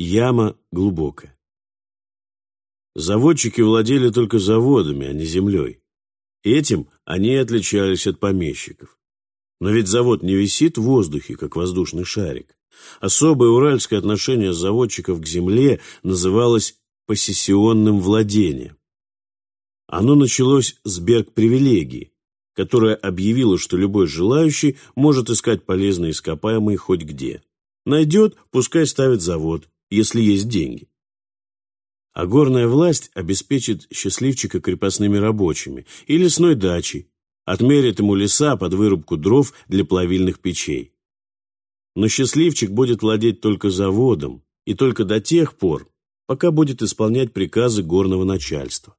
Яма глубокая. Заводчики владели только заводами, а не землей. Этим они отличались от помещиков. Но ведь завод не висит в воздухе, как воздушный шарик. Особое уральское отношение заводчиков к земле называлось посессионным владением. Оно началось с берг-привилегии, которая объявила, что любой желающий может искать полезные ископаемые хоть где. Найдет, пускай ставит завод, если есть деньги. А горная власть обеспечит счастливчика крепостными рабочими и лесной дачей, отмерит ему леса под вырубку дров для плавильных печей. Но счастливчик будет владеть только заводом, и только до тех пор, пока будет исполнять приказы горного начальства.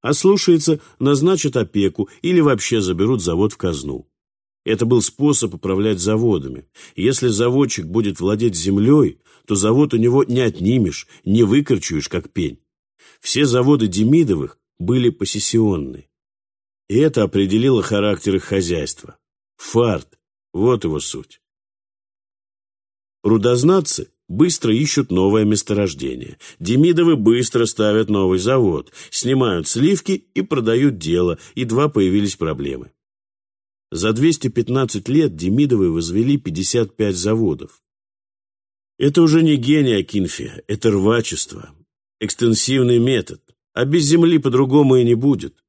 Ослушается, назначат опеку или вообще заберут завод в казну. Это был способ управлять заводами. Если заводчик будет владеть землей, то завод у него не отнимешь, не выкорчуешь, как пень. Все заводы Демидовых были посессионные. И это определило характер их хозяйства. Фарт – вот его суть. Рудознатцы быстро ищут новое месторождение. Демидовы быстро ставят новый завод, снимают сливки и продают дело, едва появились проблемы. За 215 лет Демидовы возвели 55 заводов. Это уже не гений Акинфия, это рвачество, экстенсивный метод, а без земли по-другому и не будет.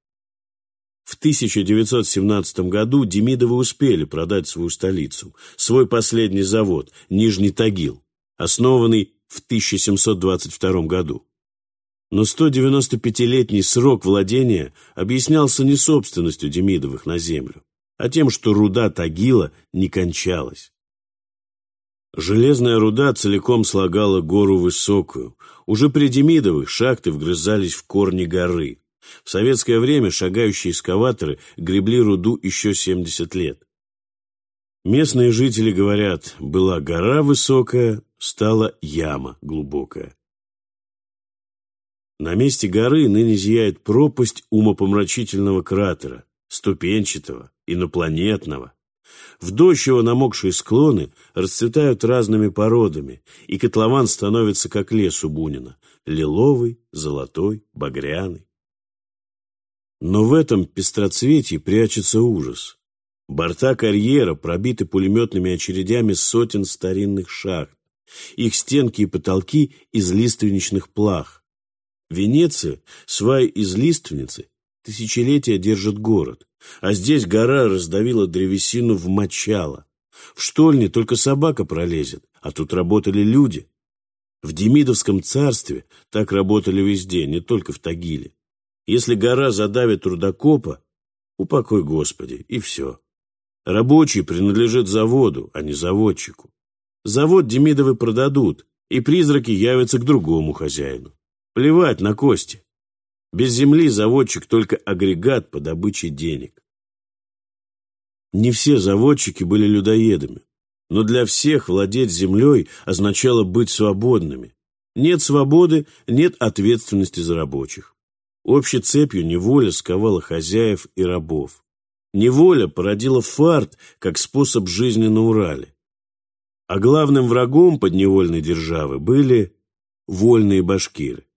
В 1917 году Демидовы успели продать свою столицу, свой последний завод, Нижний Тагил, основанный в 1722 году. Но 195-летний срок владения объяснялся не собственностью Демидовых на землю, а тем, что руда Тагила не кончалась. Железная руда целиком слагала гору высокую. Уже при Демидовых шахты вгрызались в корни горы. В советское время шагающие эскаваторы гребли руду еще 70 лет. Местные жители говорят, была гора высокая, стала яма глубокая. На месте горы ныне зияет пропасть умопомрачительного кратера, ступенчатого, инопланетного. В дождь его намокшие склоны расцветают разными породами, и котлован становится как лес у Бунина — лиловый, золотой, багряный. Но в этом пестроцветии прячется ужас. Борта карьера пробиты пулеметными очередями сотен старинных шахт. Их стенки и потолки из лиственничных плах. Венеция, свай из лиственницы, тысячелетия держит город. А здесь гора раздавила древесину в мочало. В штольне только собака пролезет, а тут работали люди. В Демидовском царстве так работали везде, не только в Тагиле. Если гора задавит трудокопа, упокой Господи, и все. Рабочий принадлежит заводу, а не заводчику. Завод Демидовы продадут, и призраки явятся к другому хозяину. Плевать на кости. Без земли заводчик только агрегат по добыче денег. Не все заводчики были людоедами, но для всех владеть землей означало быть свободными. Нет свободы, нет ответственности за рабочих. Общей цепью неволя сковала хозяев и рабов. Неволя породила фарт как способ жизни на Урале. А главным врагом подневольной державы были вольные башкиры.